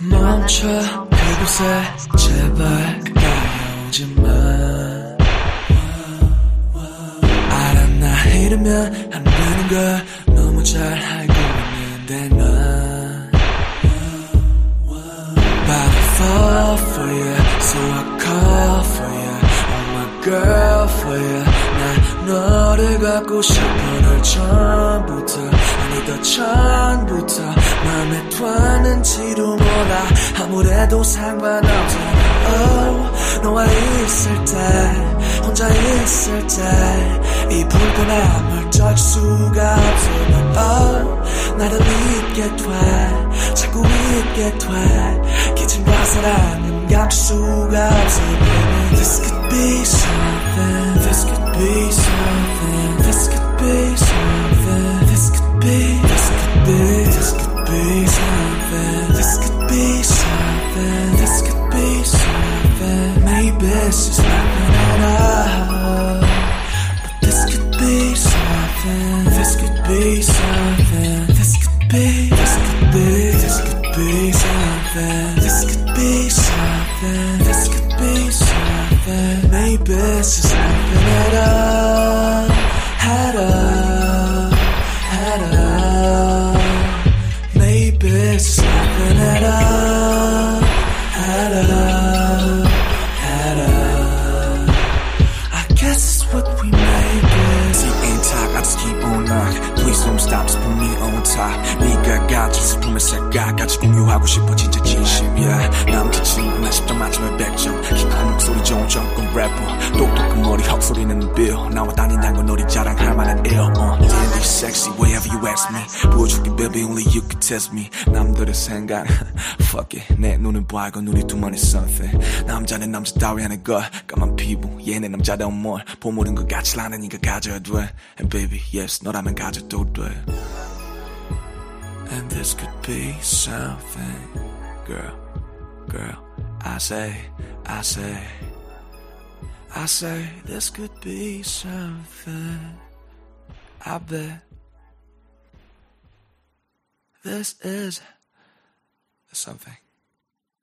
멈춰 그곳에 제발 가까이 오지마 알아 나? 이러면 안 되는 걸 너무 잘 알고 있는데 난. But I fall for you So I call for you. Oh my girl for you. 난 너를 갖고 싶어 널처 아무래도 상관없잖아 oh, 너와 있을 때 혼자 있을 때이 불꽃에 멀쩡할 수가 없어 oh, 나를 잊게 돼 자꾸 잊게 돼 기침과 사랑은 감출 수가 없어 This could be something This could be something This could be something This could be This could be This could be something Maybe it's nothing at all But this could be something. This could be something. This could be This could be This could be something. This could be something. This could be something. Maybe it's top. 네가 가진 슬픔의 색깔 같이 공유하고 싶어 진짜 진심이야. 남자친구 나 10점 만점에 100점. 기쁜 목소리 좋은 정권 래퍼. 똑똑한 머리 헛소리 내는 빌. 나와 다닌다는 건 너리 자랑할 만한 일. Uh. You sexy, wherever you ask me. 보여줄게, baby, only you can test me. 남들의 생각, fuck it. 내 눈은 밝고 눈이 두만해 something. 남자는 남자 따위 하는 것. 까만 피부, 얘네 남자다운 뭘. 보물은 것 같이 나는 니가 가져야 돼. And baby, yes, 너라면 가져도 돼. And this could be something. Girl, girl, I say, I say. I say this could be something. I bet this is something.